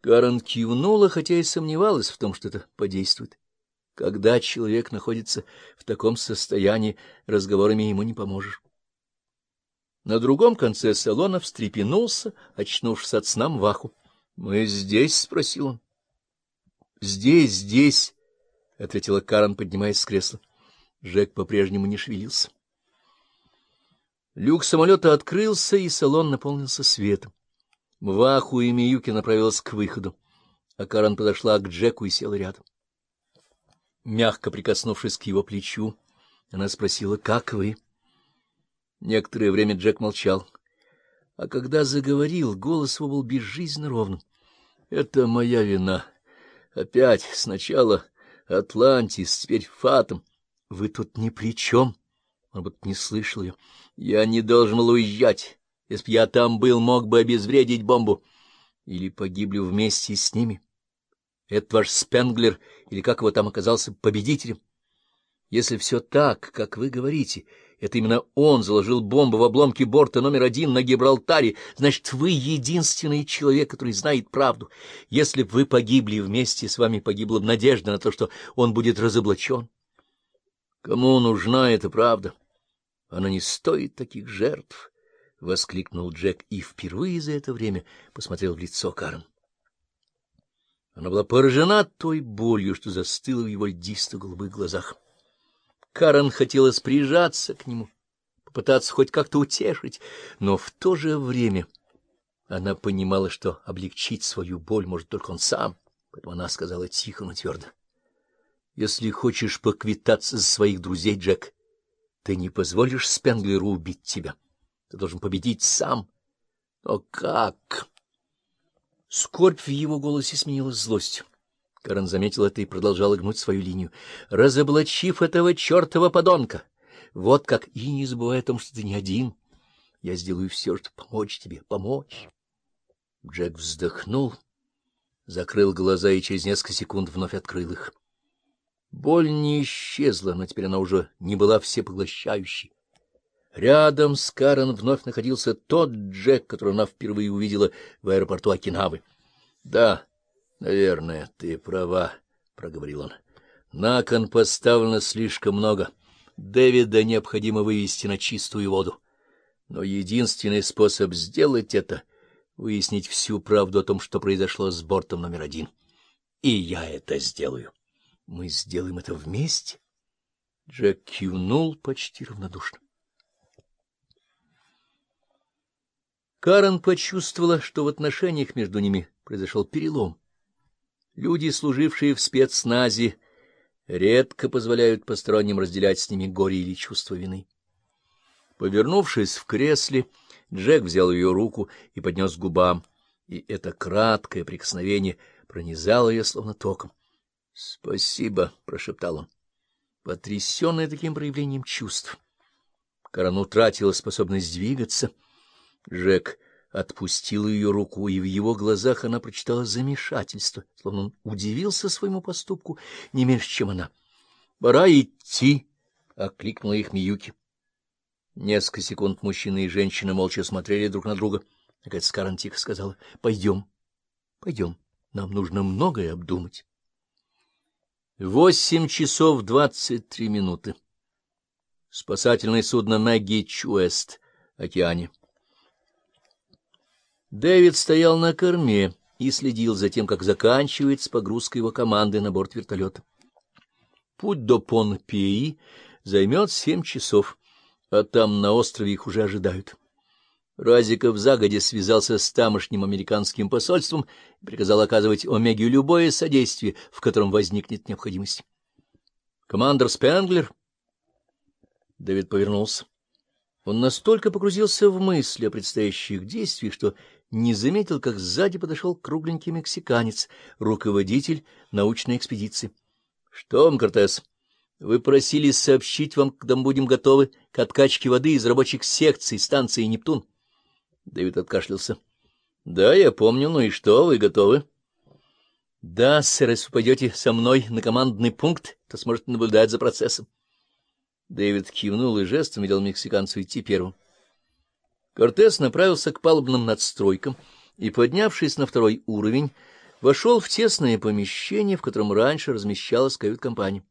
Карен кивнула, хотя и сомневалась в том, что это подействует. Когда человек находится в таком состоянии, разговорами ему не поможешь. На другом конце салона встрепенулся, очнувшись от сна Мваху. — Мы здесь? — спросил он. — Здесь, здесь, — ответила Карен, поднимаясь с кресла. Жек по-прежнему не шевелился. Люк самолета открылся, и салон наполнился светом. Мваху и Миюки направилась к выходу, а Карен подошла к Джеку и села рядом. Мягко прикоснувшись к его плечу, она спросила, «Как вы?» Некоторое время Джек молчал, а когда заговорил, голос его был безжизненно ровным. — Это моя вина. Опять сначала Атлантис, теперь Фатом. Вы тут ни при чем. Он будто не слышал ее. Я не должен был уезжать. Если б я там был, мог бы обезвредить бомбу. Или погибли вместе с ними. Это ваш Спенглер, или как его там оказался, победителем. Если все так, как вы говорите, это именно он заложил бомбу в обломке борта номер один на Гибралтаре. Значит, вы единственный человек, который знает правду. Если бы вы погибли вместе, с вами погибла бы надежда на то, что он будет разоблачен. Кому нужна эта правда? Она не стоит таких жертв, — воскликнул Джек и впервые за это время посмотрел в лицо Карен. Она была поражена той болью, что застыла в его льдисто-голубых глазах. Карен хотелось прижаться к нему, попытаться хоть как-то утешить, но в то же время она понимала, что облегчить свою боль может только он сам, поэтому она сказала тихо, но твердо. — Если хочешь поквитаться за своих друзей, Джек, ты не позволишь Спенглеру убить тебя. Ты должен победить сам. Но как? Скорбь в его голосе сменилась злостью. Карен заметил это и продолжал гнуть свою линию. «Разоблачив этого чертова подонка! Вот как! И не забывай о том, что ты не один. Я сделаю все, чтобы помочь тебе, помочь!» Джек вздохнул, закрыл глаза и через несколько секунд вновь открыл их. Боль не исчезла, но теперь она уже не была всепоглощающей. Рядом с Карен вновь находился тот Джек, которого она впервые увидела в аэропорту Окинавы. — Да, — Наверное, ты права, — проговорил он. — На кон поставлено слишком много. Дэвида необходимо вывести на чистую воду. Но единственный способ сделать это — выяснить всю правду о том, что произошло с бортом номер один. И я это сделаю. Мы сделаем это вместе. Джек кивнул почти равнодушно. Карен почувствовала, что в отношениях между ними произошел перелом. Люди, служившие в спецназе, редко позволяют посторонним разделять с ними горе или чувство вины. Повернувшись в кресле, Джек взял ее руку и поднес к губам, и это краткое прикосновение пронизало ее словно током. — Спасибо, — прошептал он, потрясенная таким проявлением чувств. Каран утратила способность двигаться. Джек отпустил ее руку, и в его глазах она прочитала замешательство, словно он удивился своему поступку не меньше, чем она. — Пора идти! — окликнула их Миюки. Несколько секунд мужчина и женщина молча смотрели друг на друга. Наконец Карен тихо сказала, — Пойдем, пойдем, нам нужно многое обдумать. Восемь часов двадцать три минуты. Спасательное судно Наги Чуэст, океане. Дэвид стоял на корме и следил за тем, как заканчивается погрузка его команды на борт вертолета. Путь до Понпеи займет семь часов, а там на острове их уже ожидают. Разиков загодя связался с тамошним американским посольством и приказал оказывать Омеге любое содействие, в котором возникнет необходимость. «Командор Спенглер?» Дэвид повернулся. Он настолько погрузился в мысли о предстоящих действиях, что не заметил, как сзади подошел кругленький мексиканец, руководитель научной экспедиции. — Что вам, Кортес? Вы просили сообщить вам, когда мы будем готовы к откачке воды из рабочих секций станции «Нептун». Дэвид откашлялся. — Да, я помню. Ну и что, вы готовы? — Да, сэр, если вы пойдете со мной на командный пункт, то сможете наблюдать за процессом. Дэвид кивнул и жестом велел мексиканцу идти первым. Кортес направился к палубным надстройкам и, поднявшись на второй уровень, вошел в тесное помещение, в котором раньше размещалась кают-компания.